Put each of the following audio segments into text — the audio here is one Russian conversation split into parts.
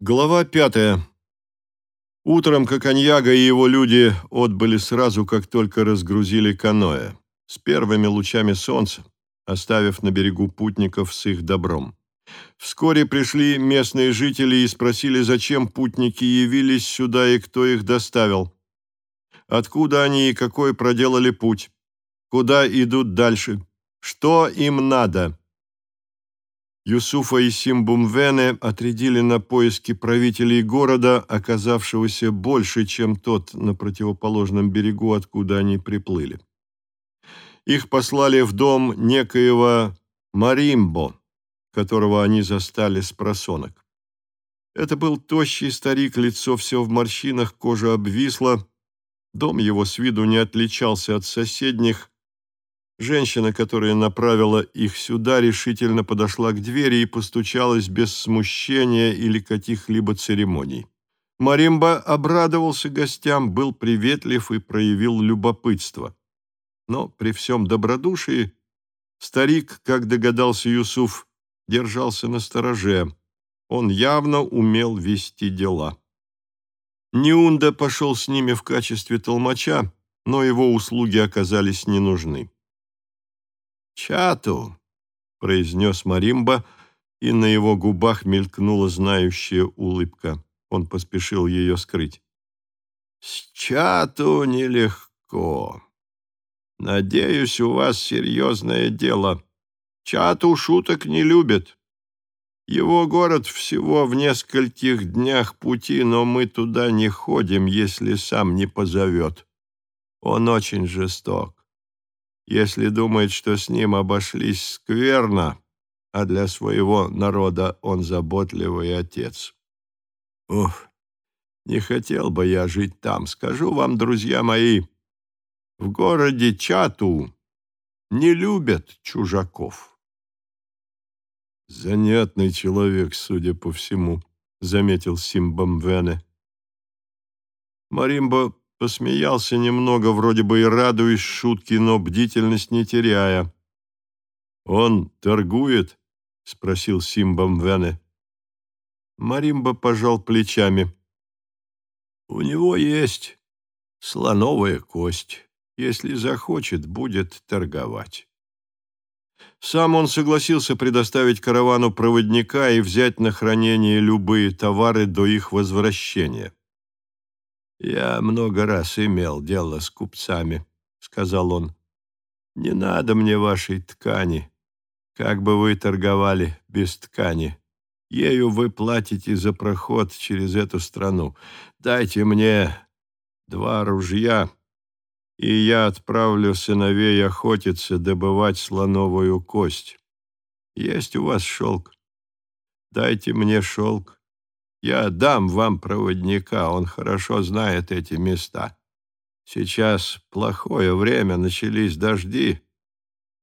Глава пятая. Утром Коканьяга и его люди отбыли сразу, как только разгрузили каноэ, с первыми лучами солнца, оставив на берегу путников с их добром. Вскоре пришли местные жители и спросили, зачем путники явились сюда и кто их доставил. Откуда они и какой проделали путь? Куда идут дальше? Что им надо? Юсуфа и Симбумвене отрядили на поиски правителей города, оказавшегося больше, чем тот на противоположном берегу, откуда они приплыли. Их послали в дом некоего Маримбо, которого они застали с просонок. Это был тощий старик, лицо все в морщинах, кожа обвисла. Дом его с виду не отличался от соседних, Женщина, которая направила их сюда, решительно подошла к двери и постучалась без смущения или каких-либо церемоний. Маримба обрадовался гостям, был приветлив и проявил любопытство. Но при всем добродушии старик, как догадался Юсуф, держался на стороже. Он явно умел вести дела. Неунда пошел с ними в качестве толмача, но его услуги оказались не нужны. «Чату», — произнес Маримба, и на его губах мелькнула знающая улыбка. Он поспешил ее скрыть. «С чату нелегко. Надеюсь, у вас серьезное дело. Чату шуток не любит. Его город всего в нескольких днях пути, но мы туда не ходим, если сам не позовет. Он очень жесток если думает, что с ним обошлись скверно, а для своего народа он заботливый отец. Ух, не хотел бы я жить там. Скажу вам, друзья мои, в городе Чату не любят чужаков. Занятный человек, судя по всему, заметил Симбамвене. Маримба Посмеялся немного, вроде бы и радуясь шутке, но бдительность не теряя. «Он торгует?» — спросил Симбам Вене. Маримба пожал плечами. «У него есть слоновая кость. Если захочет, будет торговать». Сам он согласился предоставить каравану проводника и взять на хранение любые товары до их возвращения. «Я много раз имел дело с купцами», — сказал он. «Не надо мне вашей ткани. Как бы вы торговали без ткани? Ею вы платите за проход через эту страну. Дайте мне два ружья, и я отправлю сыновей охотиться, добывать слоновую кость. Есть у вас шелк? Дайте мне шелк, я дам вам проводника, он хорошо знает эти места. Сейчас плохое время, начались дожди,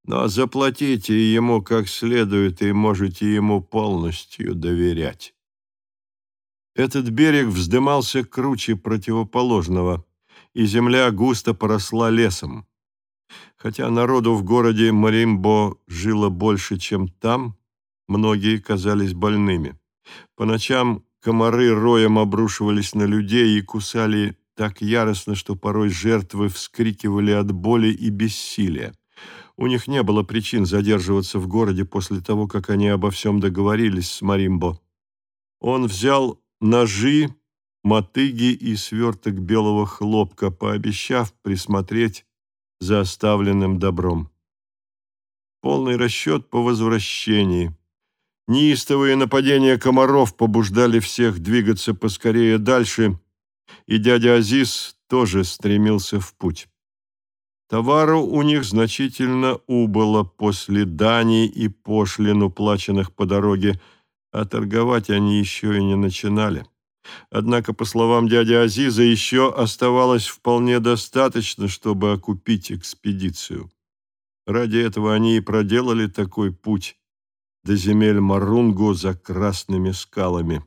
но заплатите ему как следует и можете ему полностью доверять. Этот берег вздымался круче противоположного, и земля густо поросла лесом. Хотя народу в городе Маримбо жило больше, чем там, многие казались больными. По ночам Комары роем обрушивались на людей и кусали так яростно, что порой жертвы вскрикивали от боли и бессилия. У них не было причин задерживаться в городе после того, как они обо всем договорились с Маримбо. Он взял ножи, мотыги и сверток белого хлопка, пообещав присмотреть за оставленным добром. Полный расчет по возвращении – Неистовые нападения комаров побуждали всех двигаться поскорее дальше, и дядя Азиз тоже стремился в путь. Товару у них значительно убыло после дани и пошлин, уплаченных по дороге, а торговать они еще и не начинали. Однако, по словам дяди Азиза, еще оставалось вполне достаточно, чтобы окупить экспедицию. Ради этого они и проделали такой путь, до земель Марунго за красными скалами.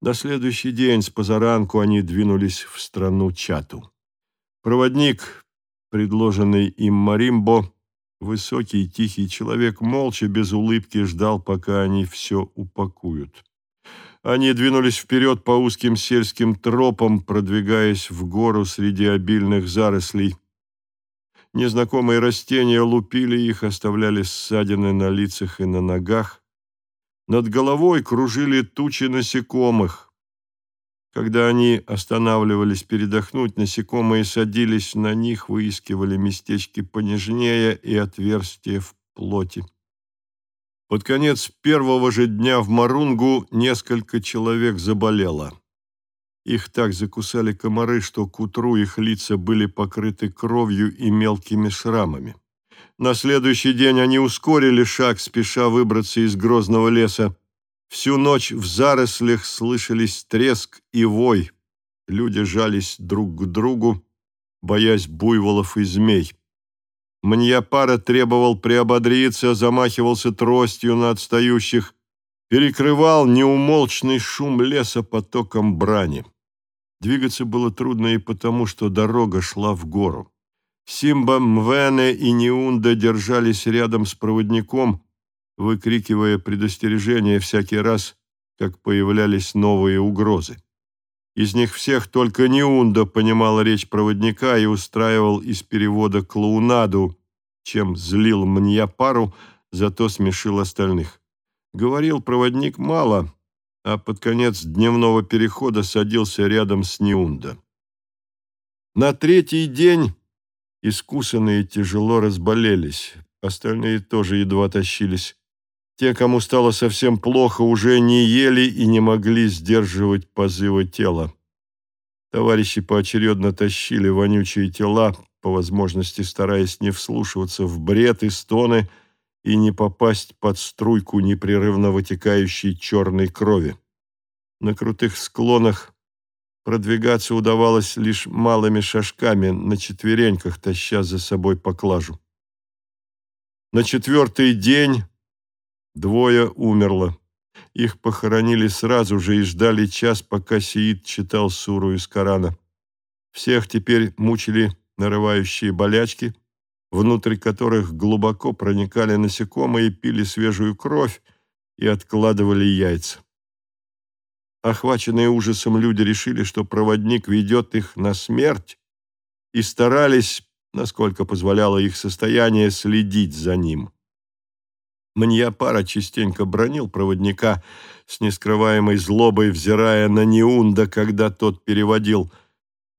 На следующий день с позаранку они двинулись в страну Чату. Проводник, предложенный им Маримбо, высокий тихий человек, молча, без улыбки ждал, пока они все упакуют. Они двинулись вперед по узким сельским тропам, продвигаясь в гору среди обильных зарослей. Незнакомые растения лупили их, оставляли ссадины на лицах и на ногах. Над головой кружили тучи насекомых. Когда они останавливались передохнуть, насекомые садились на них, выискивали местечки понежнее и отверстия в плоти. Под конец первого же дня в Марунгу несколько человек заболело. Их так закусали комары, что к утру их лица были покрыты кровью и мелкими шрамами. На следующий день они ускорили шаг, спеша выбраться из грозного леса. Всю ночь в зарослях слышались треск и вой. Люди жались друг к другу, боясь буйволов и змей. Маньяпара требовал приободриться, замахивался тростью на отстающих, перекрывал неумолчный шум леса потоком брани. Двигаться было трудно и потому, что дорога шла в гору. Симба, Мвене и Неунда держались рядом с проводником, выкрикивая предостережения всякий раз, как появлялись новые угрозы. Из них всех только Неунда понимал речь проводника и устраивал из перевода клоунаду, чем злил Мньяпару, зато смешил остальных. Говорил проводник мало, а под конец дневного перехода садился рядом с Неунда. На третий день искусанные тяжело разболелись, остальные тоже едва тащились. Те, кому стало совсем плохо, уже не ели и не могли сдерживать позывы тела. Товарищи поочередно тащили вонючие тела, по возможности стараясь не вслушиваться в бред и стоны, и не попасть под струйку непрерывно вытекающей черной крови. На крутых склонах продвигаться удавалось лишь малыми шажками, на четвереньках таща за собой поклажу. На четвертый день двое умерло. Их похоронили сразу же и ждали час, пока Сиит читал суру из Корана. Всех теперь мучили нарывающие болячки, внутрь которых глубоко проникали насекомые, пили свежую кровь и откладывали яйца. Охваченные ужасом люди решили, что проводник ведет их на смерть, и старались, насколько позволяло их состояние, следить за ним. Маньяпара частенько бронил проводника с нескрываемой злобой, взирая на Неунда, когда тот переводил –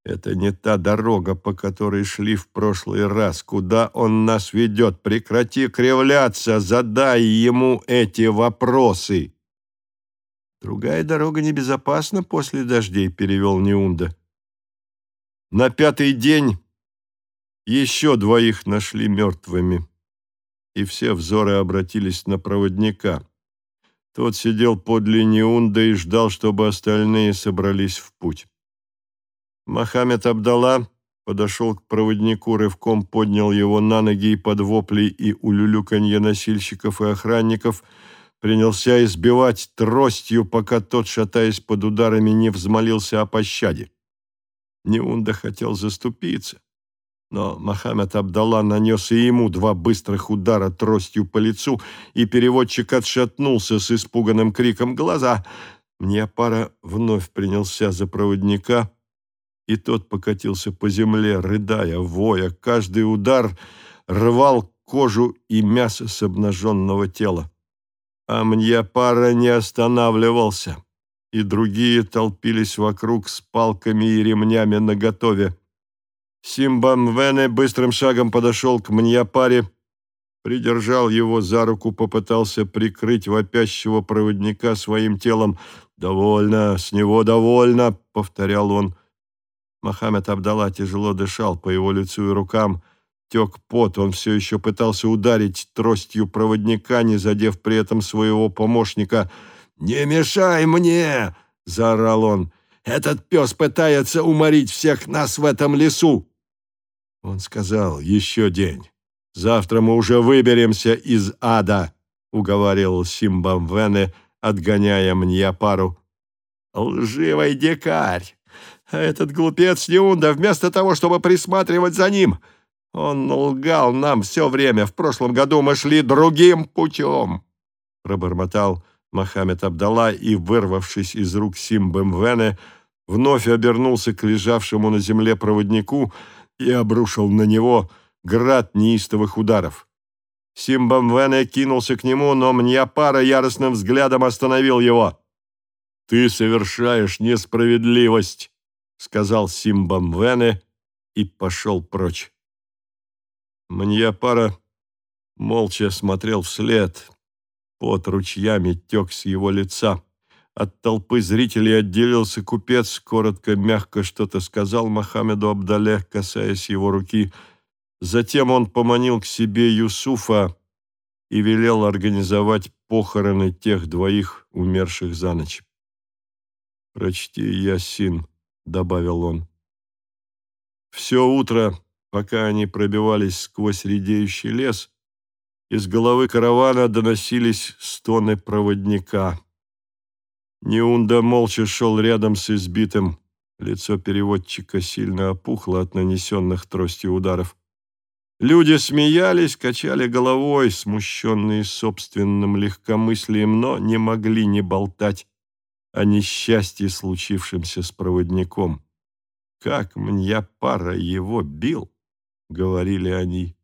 это не та дорога, по которой шли в прошлый раз. Куда он нас ведет? Прекрати кривляться, задай ему эти вопросы. Другая дорога небезопасна после дождей, перевел Неунда. На пятый день еще двоих нашли мертвыми, и все взоры обратились на проводника. Тот сидел подле Неунда и ждал, чтобы остальные собрались в путь. Мохаммед Абдалла подошел к проводнику, рывком поднял его на ноги и под вопли и улюлюканье носильщиков и охранников принялся избивать тростью, пока тот, шатаясь под ударами, не взмолился о пощаде. Неунда хотел заступиться, но Мохаммед Абдалла нанес и ему два быстрых удара тростью по лицу, и переводчик отшатнулся с испуганным криком «Глаза!». Мне пара вновь принялся за проводника — и тот покатился по земле, рыдая, воя. Каждый удар рвал кожу и мясо с обнаженного тела. А Мньяпара не останавливался, и другие толпились вокруг с палками и ремнями наготове. Симбамвене быстрым шагом подошел к Мньяпаре, придержал его за руку, попытался прикрыть вопящего проводника своим телом. «Довольно, с него довольно», — повторял он. Мохаммед Абдалла тяжело дышал, по его лицу и рукам тек пот, он все еще пытался ударить тростью проводника, не задев при этом своего помощника. «Не мешай мне!» — заорал он. «Этот пес пытается уморить всех нас в этом лесу!» Он сказал, «Еще день. Завтра мы уже выберемся из ада», — уговаривал Симбамвене, отгоняя Мньяпару. «Лживый дикарь! А этот глупец Неунда, вместо того, чтобы присматривать за ним, он лгал нам все время. В прошлом году мы шли другим путем, — пробормотал Мохаммед Абдалла и, вырвавшись из рук Симбемвене, вновь обернулся к лежавшему на земле проводнику и обрушил на него град неистовых ударов. Симбамвене кинулся к нему, но Мньяпара яростным взглядом остановил его. «Ты совершаешь несправедливость», — сказал Симбамвене и пошел прочь. Мньяпара молча смотрел вслед. Под ручьями тек с его лица. От толпы зрителей отделился купец, коротко, мягко что-то сказал Мохаммеду Абдале, касаясь его руки. Затем он поманил к себе Юсуфа и велел организовать похороны тех двоих, умерших за ночь. «Прочти, Ясин», — добавил он. Все утро, пока они пробивались сквозь редеющий лес, из головы каравана доносились стоны проводника. Неунда молча шел рядом с избитым. Лицо переводчика сильно опухло от нанесенных тростью ударов. Люди смеялись, качали головой, смущенные собственным легкомыслием, но не могли не болтать о несчастье, случившемся с проводником. «Как мне пара его бил!» — говорили они.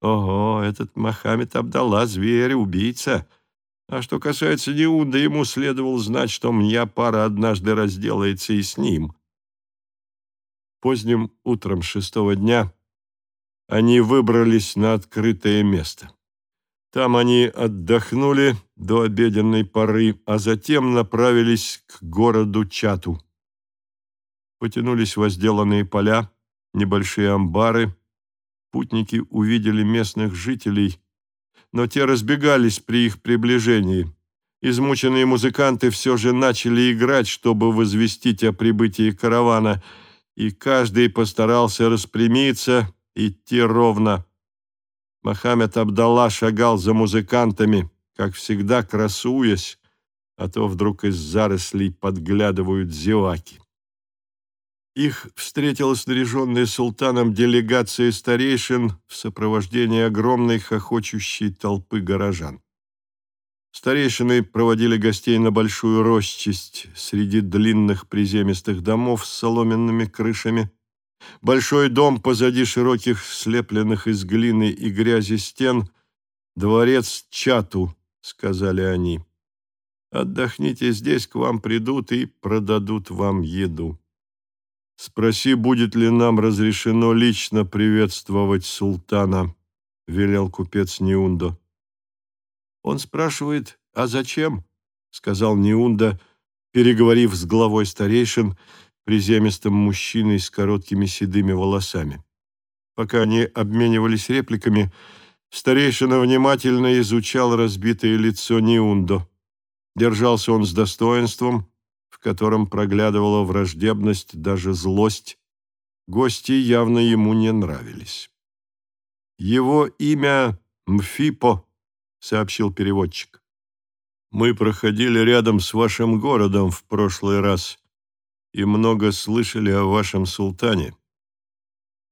«Ого, этот Мохаммед Абдалла — зверь, убийца!» А что касается Неуда, ему следовало знать, что мне пара однажды разделается и с ним. Поздним утром шестого дня они выбрались на открытое место. Там они отдохнули до обеденной поры, а затем направились к городу Чату. Потянулись возделанные поля, небольшие амбары. Путники увидели местных жителей, но те разбегались при их приближении. Измученные музыканты все же начали играть, чтобы возвестить о прибытии каравана, и каждый постарался распрямиться, идти ровно. Мохаммед Абдалла шагал за музыкантами, как всегда красуясь, а то вдруг из зарослей подглядывают зеваки. Их встретила снаряженная султаном делегация старейшин в сопровождении огромной хохочущей толпы горожан. Старейшины проводили гостей на большую росчесть среди длинных приземистых домов с соломенными крышами. Большой дом позади широких, слепленных из глины и грязи стен, дворец Чату, сказали они. Отдохните здесь, к вам придут и продадут вам еду. «Спроси, будет ли нам разрешено лично приветствовать султана», — велел купец Неундо. «Он спрашивает, а зачем?» — сказал Неунда, переговорив с главой старейшин, приземистым мужчиной с короткими седыми волосами. Пока они обменивались репликами, старейшина внимательно изучал разбитое лицо Неундо. Держался он с достоинством, в котором проглядывала враждебность, даже злость, гости явно ему не нравились. «Его имя Мфипо», — сообщил переводчик. «Мы проходили рядом с вашим городом в прошлый раз и много слышали о вашем султане.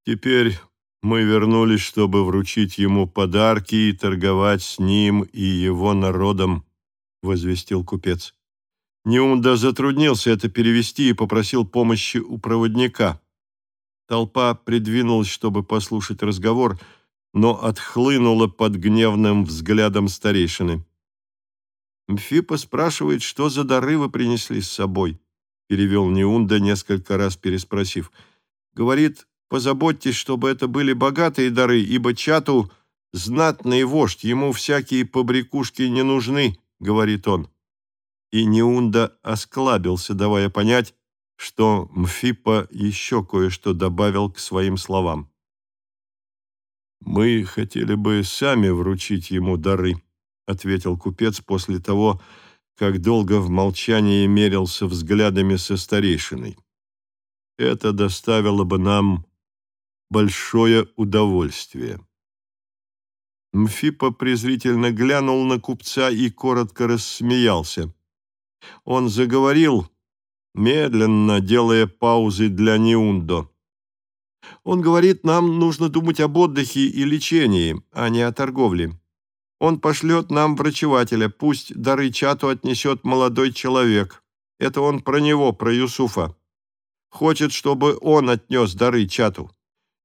Теперь мы вернулись, чтобы вручить ему подарки и торговать с ним и его народом», — возвестил купец. Неунда затруднился это перевести и попросил помощи у проводника. Толпа придвинулась, чтобы послушать разговор, но отхлынула под гневным взглядом старейшины. «Мфипа спрашивает, что за дары вы принесли с собой?» Перевел Неунда, несколько раз переспросив. «Говорит, позаботьтесь, чтобы это были богатые дары, ибо Чату — знатный вождь, ему всякие побрякушки не нужны», — говорит он и Неунда осклабился, давая понять, что Мфипа еще кое-что добавил к своим словам. «Мы хотели бы сами вручить ему дары», — ответил купец после того, как долго в молчании мерился взглядами со старейшиной. «Это доставило бы нам большое удовольствие». Мфипа презрительно глянул на купца и коротко рассмеялся. Он заговорил, медленно делая паузы для Неундо. Он говорит, нам нужно думать об отдыхе и лечении, а не о торговле. Он пошлет нам врачевателя, пусть дары чату отнесет молодой человек. Это он про него, про Юсуфа. Хочет, чтобы он отнес дары чату.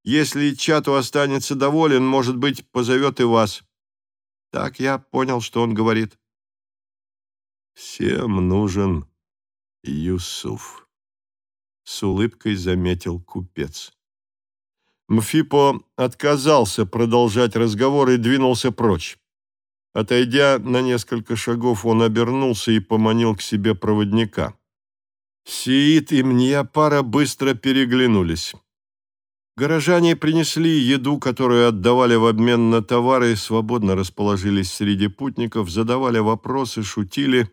Если чату останется доволен, может быть, позовет и вас. Так я понял, что он говорит. Всем нужен Юсуф, с улыбкой заметил купец. Мфипо отказался продолжать разговор и двинулся прочь. Отойдя на несколько шагов, он обернулся и поманил к себе проводника. Сиит и Мньяпара быстро переглянулись. Горожане принесли еду, которую отдавали в обмен на товары, свободно расположились среди путников, задавали вопросы, шутили.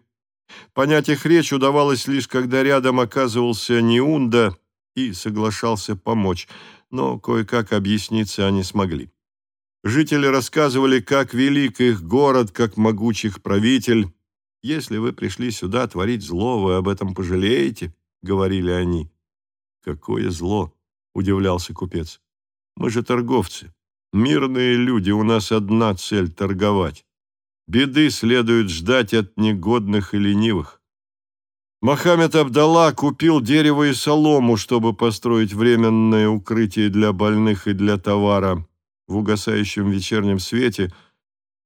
Понять их речь удавалось лишь, когда рядом оказывался Неунда и соглашался помочь, но кое-как объясниться они смогли. Жители рассказывали, как велик их город, как могучих правитель. «Если вы пришли сюда творить зло, вы об этом пожалеете», — говорили они. «Какое зло!» — удивлялся купец. «Мы же торговцы. Мирные люди, у нас одна цель — торговать. Беды следует ждать от негодных и ленивых. Мохаммед Абдалла купил дерево и солому, чтобы построить временное укрытие для больных и для товара. В угасающем вечернем свете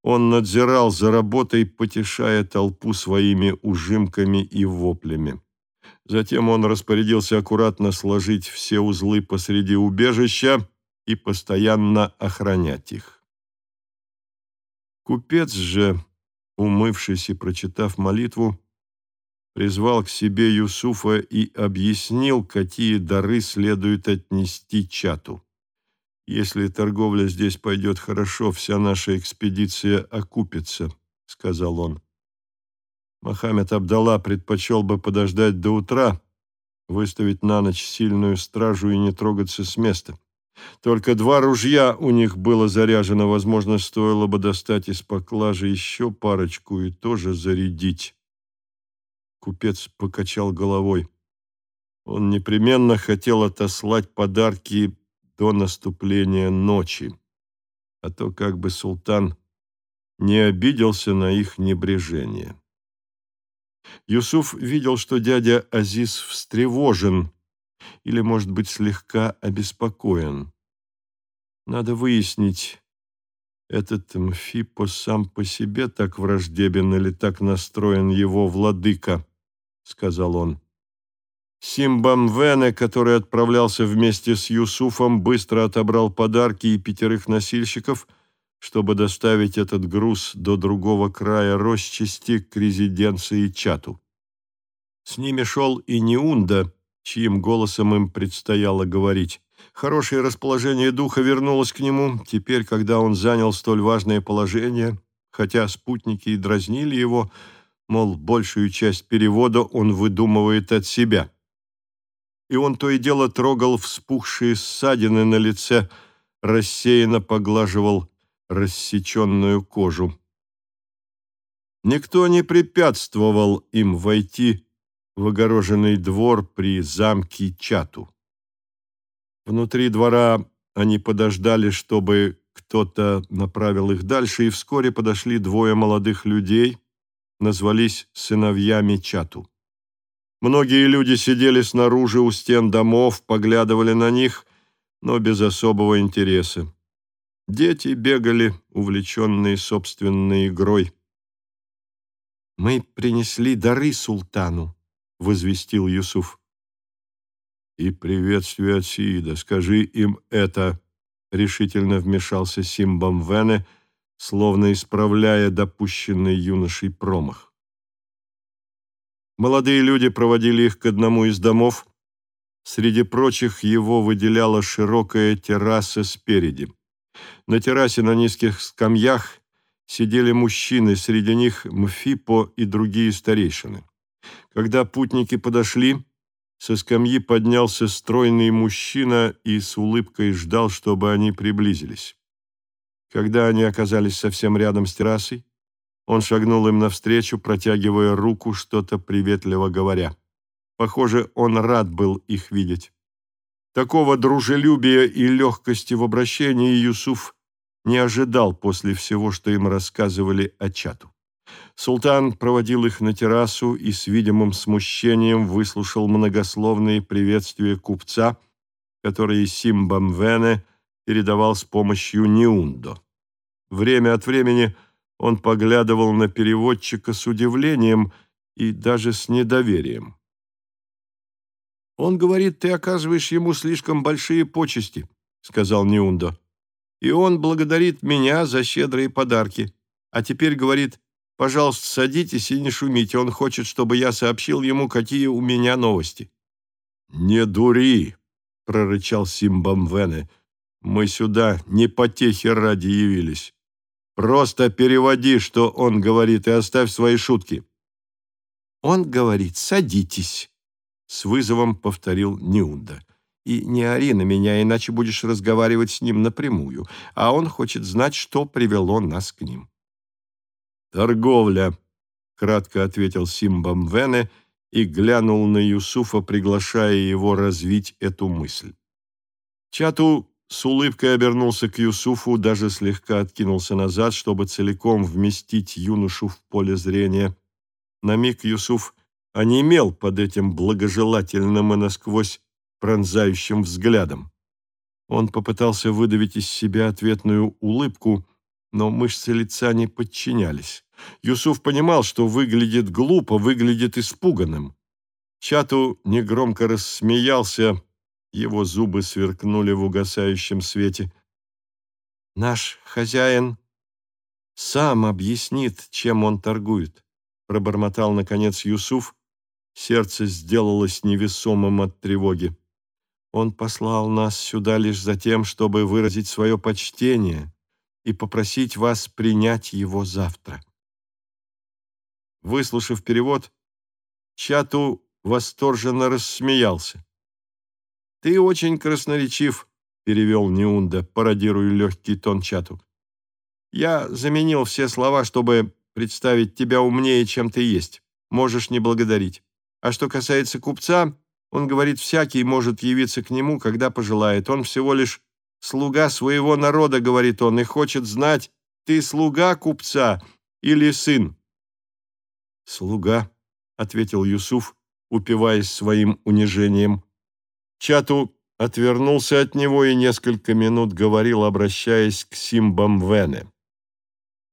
он надзирал за работой, потешая толпу своими ужимками и воплями. Затем он распорядился аккуратно сложить все узлы посреди убежища и постоянно охранять их. Купец же, умывшись и прочитав молитву, призвал к себе Юсуфа и объяснил, какие дары следует отнести чату. «Если торговля здесь пойдет хорошо, вся наша экспедиция окупится», — сказал он. Мохаммед Абдалла предпочел бы подождать до утра, выставить на ночь сильную стражу и не трогаться с места. Только два ружья у них было заряжено, возможно, стоило бы достать из поклажи еще парочку и тоже зарядить. Купец покачал головой. Он непременно хотел отослать подарки до наступления ночи, а то как бы султан не обиделся на их небрежение. Юсуф видел, что дядя Азиз встревожен или, может быть, слегка обеспокоен. Надо выяснить, этот Мфипо сам по себе так враждебен или так настроен его владыка. — сказал он. Симбамвене, который отправлялся вместе с Юсуфом, быстро отобрал подарки и пятерых носильщиков, чтобы доставить этот груз до другого края Росчасти к резиденции Чату. С ними шел и Неунда, чьим голосом им предстояло говорить. Хорошее расположение духа вернулось к нему, теперь, когда он занял столь важное положение, хотя спутники и дразнили его, — мол, большую часть перевода он выдумывает от себя. И он то и дело трогал вспухшие ссадины на лице, рассеянно поглаживал рассеченную кожу. Никто не препятствовал им войти в огороженный двор при замке Чату. Внутри двора они подождали, чтобы кто-то направил их дальше, и вскоре подошли двое молодых людей, назвались сыновьями Чату. Многие люди сидели снаружи у стен домов, поглядывали на них, но без особого интереса. Дети бегали, увлеченные собственной игрой. «Мы принесли дары султану», — возвестил Юсуф. «И приветствие от Сиида. Скажи им это», — решительно вмешался Симбам Вене, — словно исправляя допущенный юношей промах. Молодые люди проводили их к одному из домов. Среди прочих его выделяла широкая терраса спереди. На террасе на низких скамьях сидели мужчины, среди них Мфипо и другие старейшины. Когда путники подошли, со скамьи поднялся стройный мужчина и с улыбкой ждал, чтобы они приблизились. Когда они оказались совсем рядом с террасой, он шагнул им навстречу, протягивая руку, что-то приветливо говоря. Похоже, он рад был их видеть. Такого дружелюбия и легкости в обращении Юсуф не ожидал после всего, что им рассказывали о чату. Султан проводил их на террасу и с видимым смущением выслушал многословные приветствия купца, которые Симбамвене передавал с помощью Ниундо. Время от времени он поглядывал на переводчика с удивлением и даже с недоверием. «Он говорит, ты оказываешь ему слишком большие почести», — сказал Ниундо. «И он благодарит меня за щедрые подарки. А теперь говорит, пожалуйста, садитесь и не шумите. Он хочет, чтобы я сообщил ему, какие у меня новости». «Не дури», — прорычал Симбамвене. «Мы сюда не потехи ради явились. Просто переводи, что он говорит, и оставь свои шутки». «Он говорит, садитесь», — с вызовом повторил Ниунда. «И не ори на меня, иначе будешь разговаривать с ним напрямую, а он хочет знать, что привело нас к ним». «Торговля», — кратко ответил Симбамвене и глянул на Юсуфа, приглашая его развить эту мысль. Чату с улыбкой обернулся к Юсуфу, даже слегка откинулся назад, чтобы целиком вместить юношу в поле зрения. На миг Юсуф онемел под этим благожелательным и насквозь пронзающим взглядом. Он попытался выдавить из себя ответную улыбку, но мышцы лица не подчинялись. Юсуф понимал, что выглядит глупо, выглядит испуганным. Чату негромко рассмеялся, его зубы сверкнули в угасающем свете. «Наш хозяин сам объяснит, чем он торгует», пробормотал, наконец, Юсуф. Сердце сделалось невесомым от тревоги. «Он послал нас сюда лишь за тем, чтобы выразить свое почтение и попросить вас принять его завтра». Выслушав перевод, Чату восторженно рассмеялся. «Ты очень красноречив», — перевел Неунда, пародируя легкий тон чату. «Я заменил все слова, чтобы представить тебя умнее, чем ты есть. Можешь не благодарить. А что касается купца, он говорит, всякий может явиться к нему, когда пожелает. Он всего лишь слуга своего народа, говорит он, и хочет знать, ты слуга купца или сын». «Слуга», — ответил Юсуф, упиваясь своим унижением. Чату отвернулся от него и несколько минут говорил, обращаясь к Симбамвене.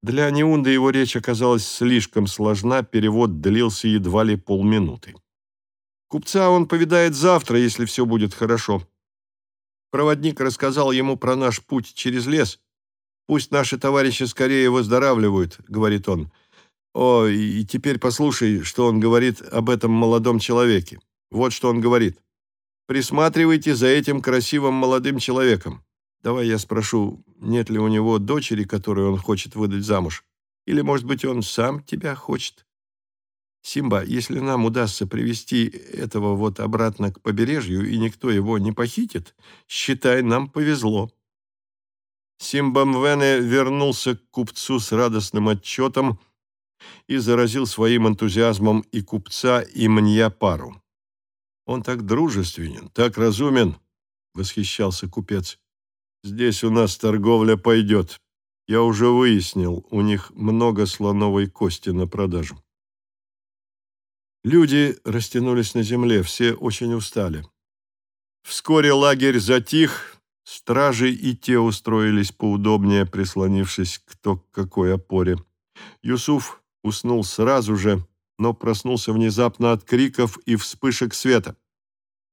Для Неунда его речь оказалась слишком сложна, перевод длился едва ли полминуты. Купца он повидает завтра, если все будет хорошо. Проводник рассказал ему про наш путь через лес. «Пусть наши товарищи скорее выздоравливают», — говорит он. «О, и теперь послушай, что он говорит об этом молодом человеке. Вот что он говорит. Присматривайте за этим красивым молодым человеком. Давай я спрошу, нет ли у него дочери, которую он хочет выдать замуж? Или, может быть, он сам тебя хочет? Симба, если нам удастся привести этого вот обратно к побережью, и никто его не похитит, считай, нам повезло. Симбамвене вернулся к купцу с радостным отчетом и заразил своим энтузиазмом и купца, и Мньяпару. Он так дружественен, так разумен, — восхищался купец. Здесь у нас торговля пойдет. Я уже выяснил, у них много слоновой кости на продажу. Люди растянулись на земле, все очень устали. Вскоре лагерь затих, стражи и те устроились поудобнее, прислонившись кто к какой опоре. Юсуф уснул сразу же, но проснулся внезапно от криков и вспышек света.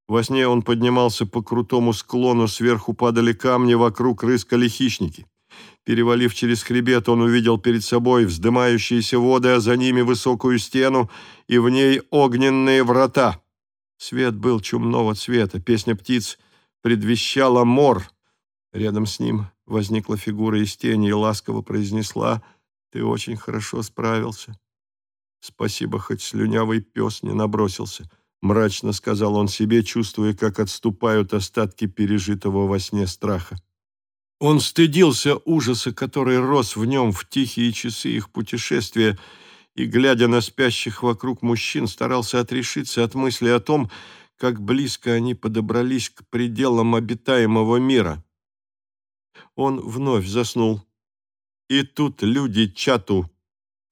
Во сне он поднимался по крутому склону, сверху падали камни, вокруг рыскали хищники. Перевалив через хребет, он увидел перед собой вздымающиеся воды, а за ними высокую стену и в ней огненные врата. Свет был чумного цвета, песня птиц предвещала мор. Рядом с ним возникла фигура из тени и ласково произнесла «Ты очень хорошо справился». Спасибо, хоть слюнявый пес не набросился. Мрачно сказал он себе, чувствуя, как отступают остатки пережитого во сне страха. Он стыдился ужаса, который рос в нем в тихие часы их путешествия, и, глядя на спящих вокруг мужчин, старался отрешиться от мысли о том, как близко они подобрались к пределам обитаемого мира. Он вновь заснул. И тут люди чату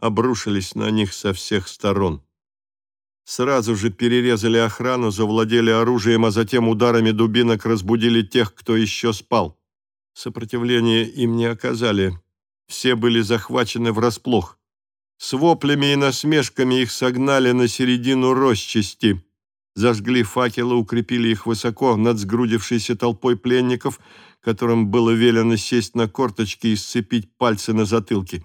обрушились на них со всех сторон. Сразу же перерезали охрану, завладели оружием, а затем ударами дубинок разбудили тех, кто еще спал. Сопротивления им не оказали. Все были захвачены врасплох. С воплями и насмешками их согнали на середину росчасти. Зажгли факелы, укрепили их высоко над сгрудившейся толпой пленников, которым было велено сесть на корточки и сцепить пальцы на затылке.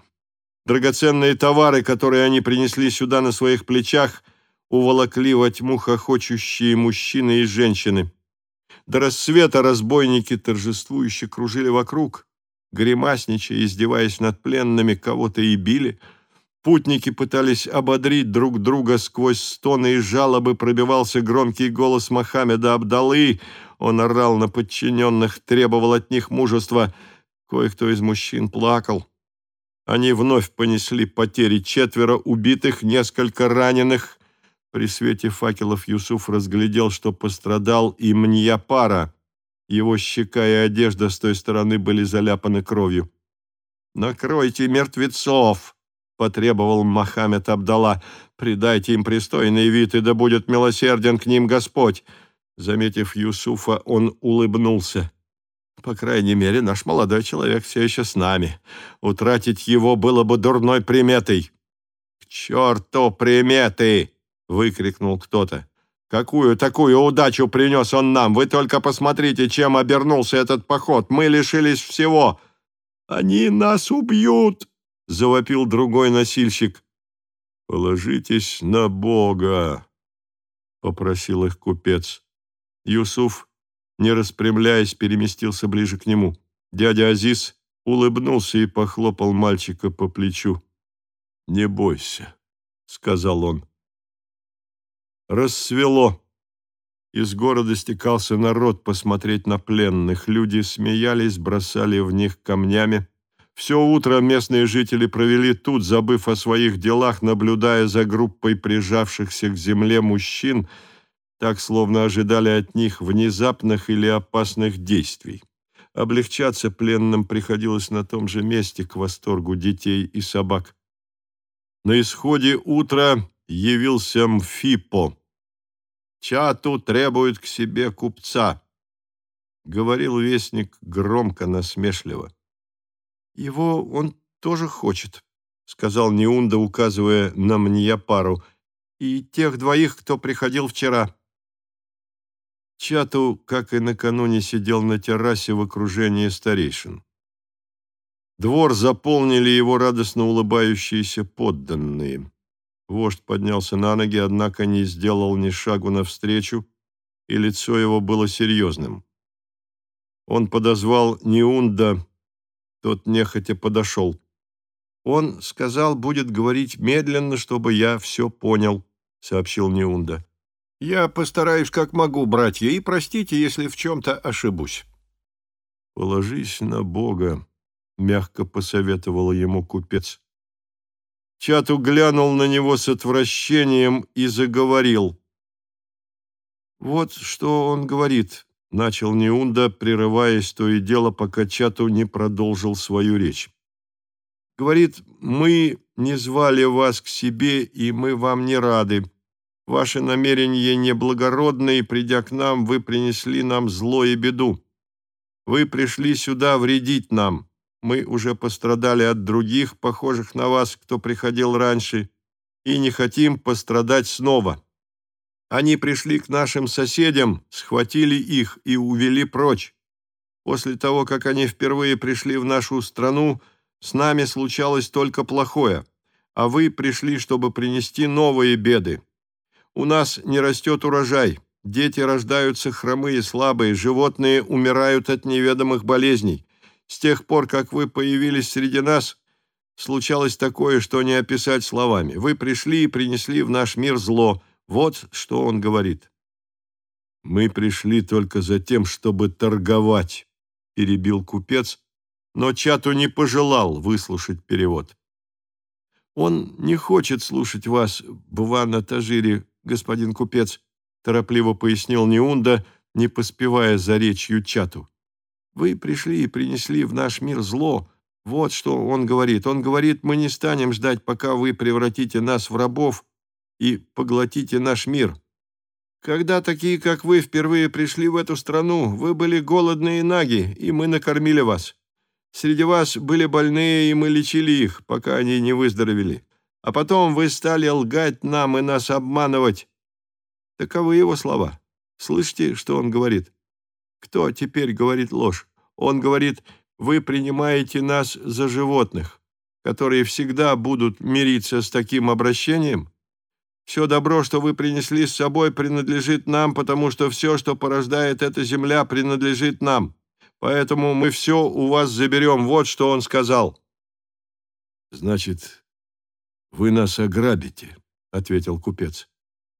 Драгоценные товары, которые они принесли сюда на своих плечах, уволокли во тьму хохочущие мужчины и женщины. До рассвета разбойники торжествующе кружили вокруг, гримасничая, издеваясь над пленными, кого-то и били. Путники пытались ободрить друг друга сквозь стоны и жалобы, пробивался громкий голос Мохаммеда Абдалы. Он орал на подчиненных, требовал от них мужества. Кое-кто из мужчин плакал. Они вновь понесли потери четверо убитых, несколько раненых. При свете факелов Юсуф разглядел, что пострадал и Мньяпара. Его щека и одежда с той стороны были заляпаны кровью. «Накройте мертвецов!» — потребовал Мохаммед Абдалла. «Придайте им пристойный вид, и да будет милосерден к ним Господь!» Заметив Юсуфа, он улыбнулся. «По крайней мере, наш молодой человек все еще с нами. Утратить его было бы дурной приметой». «К черту приметы!» выкрикнул кто-то. «Какую такую удачу принес он нам? Вы только посмотрите, чем обернулся этот поход. Мы лишились всего!» «Они нас убьют!» — завопил другой носильщик. «Положитесь на Бога!» — попросил их купец. Юсуф, не распрямляясь, переместился ближе к нему. Дядя Азиз улыбнулся и похлопал мальчика по плечу. «Не бойся», — сказал он. Рассвело. Из города стекался народ посмотреть на пленных. Люди смеялись, бросали в них камнями. Все утро местные жители провели тут, забыв о своих делах, наблюдая за группой прижавшихся к земле мужчин, так словно ожидали от них внезапных или опасных действий. Облегчаться пленным приходилось на том же месте к восторгу детей и собак. На исходе утра явился Мфипо, Чату требует к себе купца, — говорил вестник громко, насмешливо. — Его он тоже хочет, — сказал Неунда, указывая на Мньяпару, — и тех двоих, кто приходил вчера. Чату, как и накануне, сидел на террасе в окружении старейшин. Двор заполнили его радостно улыбающиеся подданные. Вождь поднялся на ноги, однако не сделал ни шагу навстречу, и лицо его было серьезным. Он подозвал Неунда, тот нехотя подошел. «Он сказал, будет говорить медленно, чтобы я все понял», — сообщил Неунда. «Я постараюсь как могу, братья, и простите, если в чем-то ошибусь». «Положись на Бога», — мягко посоветовал ему купец. Чату глянул на него с отвращением и заговорил. «Вот что он говорит», — начал Неунда, прерываясь то и дело, пока Чату не продолжил свою речь. «Говорит, мы не звали вас к себе, и мы вам не рады. Ваши намерения неблагородны, и, придя к нам, вы принесли нам зло и беду. Вы пришли сюда вредить нам. Мы уже пострадали от других, похожих на вас, кто приходил раньше, и не хотим пострадать снова. Они пришли к нашим соседям, схватили их и увели прочь. После того, как они впервые пришли в нашу страну, с нами случалось только плохое, а вы пришли, чтобы принести новые беды. У нас не растет урожай, дети рождаются хромые, слабые, животные умирают от неведомых болезней. С тех пор, как вы появились среди нас, случалось такое, что не описать словами. Вы пришли и принесли в наш мир зло. Вот что он говорит. «Мы пришли только за тем, чтобы торговать», — перебил купец, но Чату не пожелал выслушать перевод. «Он не хочет слушать вас, Бувана Тажири, господин купец», — торопливо пояснил Неунда, не поспевая за речью Чату. Вы пришли и принесли в наш мир зло. Вот что он говорит. Он говорит, мы не станем ждать, пока вы превратите нас в рабов и поглотите наш мир. Когда такие, как вы, впервые пришли в эту страну, вы были голодные и наги, и мы накормили вас. Среди вас были больные, и мы лечили их, пока они не выздоровели. А потом вы стали лгать нам и нас обманывать. Таковы его слова. Слышите, что он говорит? Кто теперь говорит ложь? Он говорит, вы принимаете нас за животных, которые всегда будут мириться с таким обращением? Все добро, что вы принесли с собой, принадлежит нам, потому что все, что порождает эта земля, принадлежит нам. Поэтому мы все у вас заберем. Вот что он сказал». «Значит, вы нас ограбите», — ответил купец.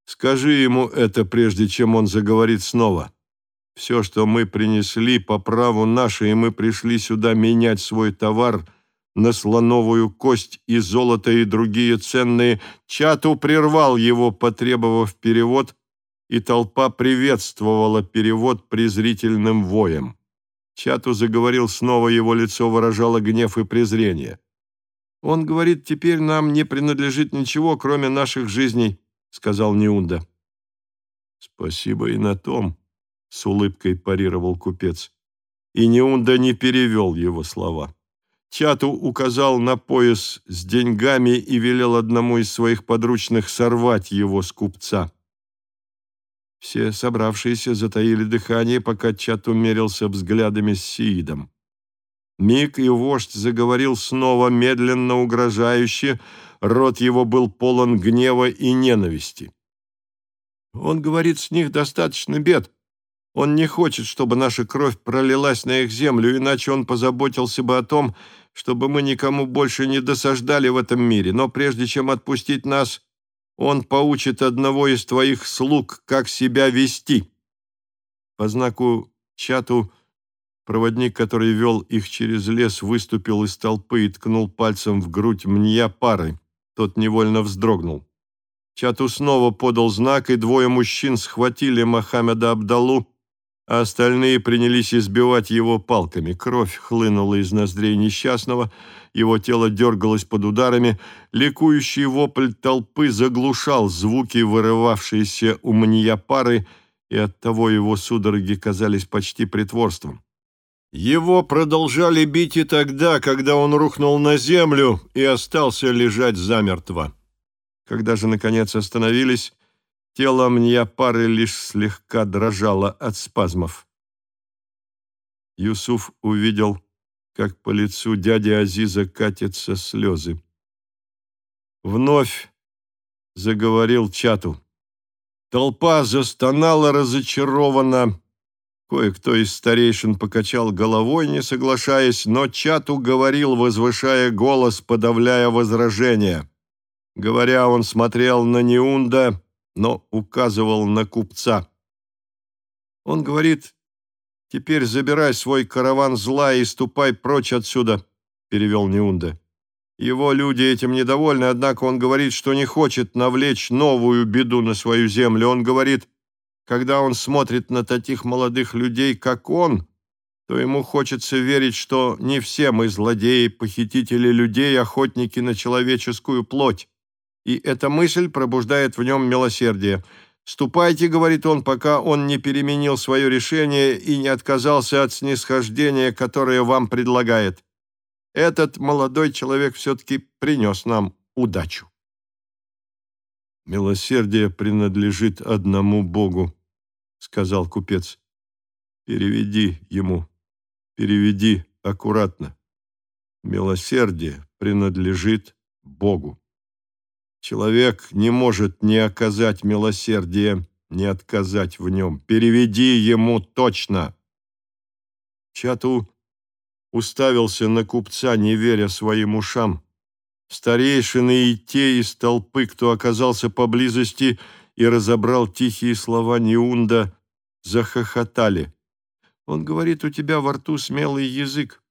«Скажи ему это, прежде чем он заговорит снова. Все, что мы принесли, по праву наше, и мы пришли сюда менять свой товар на слоновую кость и золото и другие ценные. Чату прервал его, потребовав перевод, и толпа приветствовала перевод презрительным воем. Чату заговорил снова, его лицо выражало гнев и презрение. «Он говорит, теперь нам не принадлежит ничего, кроме наших жизней», — сказал Неунда. «Спасибо и на том», — с улыбкой парировал купец. И Неунда не перевел его слова. Чату указал на пояс с деньгами и велел одному из своих подручных сорвать его с купца. Все собравшиеся затаили дыхание, пока Чат умерился взглядами с Сиидом. Миг и вождь заговорил снова, медленно, угрожающе, рот его был полон гнева и ненависти. «Он говорит, с них достаточно бед. Он не хочет, чтобы наша кровь пролилась на их землю, иначе он позаботился бы о том, чтобы мы никому больше не досаждали в этом мире. Но прежде чем отпустить нас, он поучит одного из твоих слуг, как себя вести». По знаку чату проводник, который вел их через лес, выступил из толпы и ткнул пальцем в грудь мне пары. Тот невольно вздрогнул. Чату снова подал знак, и двое мужчин схватили Мохаммеда Абдалу, а остальные принялись избивать его палками. Кровь хлынула из ноздрей несчастного — его тело дергалось под ударами, ликующий вопль толпы заглушал звуки, вырывавшиеся у манья пары, и оттого его судороги казались почти притворством. Его продолжали бить и тогда, когда он рухнул на землю и остался лежать замертво. Когда же, наконец, остановились, тело мне пары лишь слегка дрожало от спазмов. Юсуф увидел как по лицу дяди Азиза катятся слезы. Вновь заговорил Чату. Толпа застонала разочарованно. Кое-кто из старейшин покачал головой, не соглашаясь, но Чату говорил, возвышая голос, подавляя возражения. Говоря, он смотрел на Неунда, но указывал на купца. Он говорит, «Теперь забирай свой караван зла и ступай прочь отсюда», — перевел Неунда. Его люди этим недовольны, однако он говорит, что не хочет навлечь новую беду на свою землю. Он говорит, когда он смотрит на таких молодых людей, как он, то ему хочется верить, что не все мы злодеи, похитители людей, охотники на человеческую плоть. И эта мысль пробуждает в нем милосердие — «Ступайте», — говорит он, пока он не переменил свое решение и не отказался от снисхождения, которое вам предлагает. Этот молодой человек все-таки принес нам удачу. «Милосердие принадлежит одному Богу», — сказал купец. «Переведи ему, переведи аккуратно. Милосердие принадлежит Богу». Человек не может не оказать милосердия, не отказать в нем. Переведи ему точно. Чату уставился на купца, не веря своим ушам. Старейшины и те из толпы, кто оказался поблизости и разобрал тихие слова Неунда, захохотали. Он говорит, у тебя во рту смелый язык.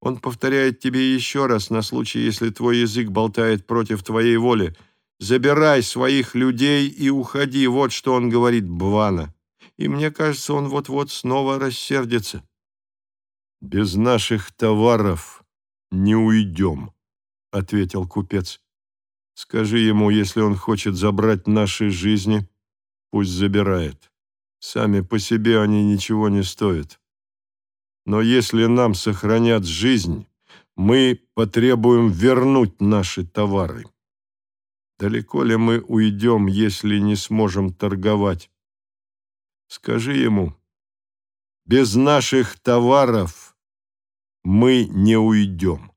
Он повторяет тебе еще раз на случай, если твой язык болтает против твоей воли. Забирай своих людей и уходи, вот что он говорит Бвана. И мне кажется, он вот-вот снова рассердится. «Без наших товаров не уйдем», — ответил купец. «Скажи ему, если он хочет забрать наши жизни, пусть забирает. Сами по себе они ничего не стоят. Но если нам сохранят жизнь, мы потребуем вернуть наши товары. Далеко ли мы уйдем, если не сможем торговать? Скажи ему, без наших товаров мы не уйдем.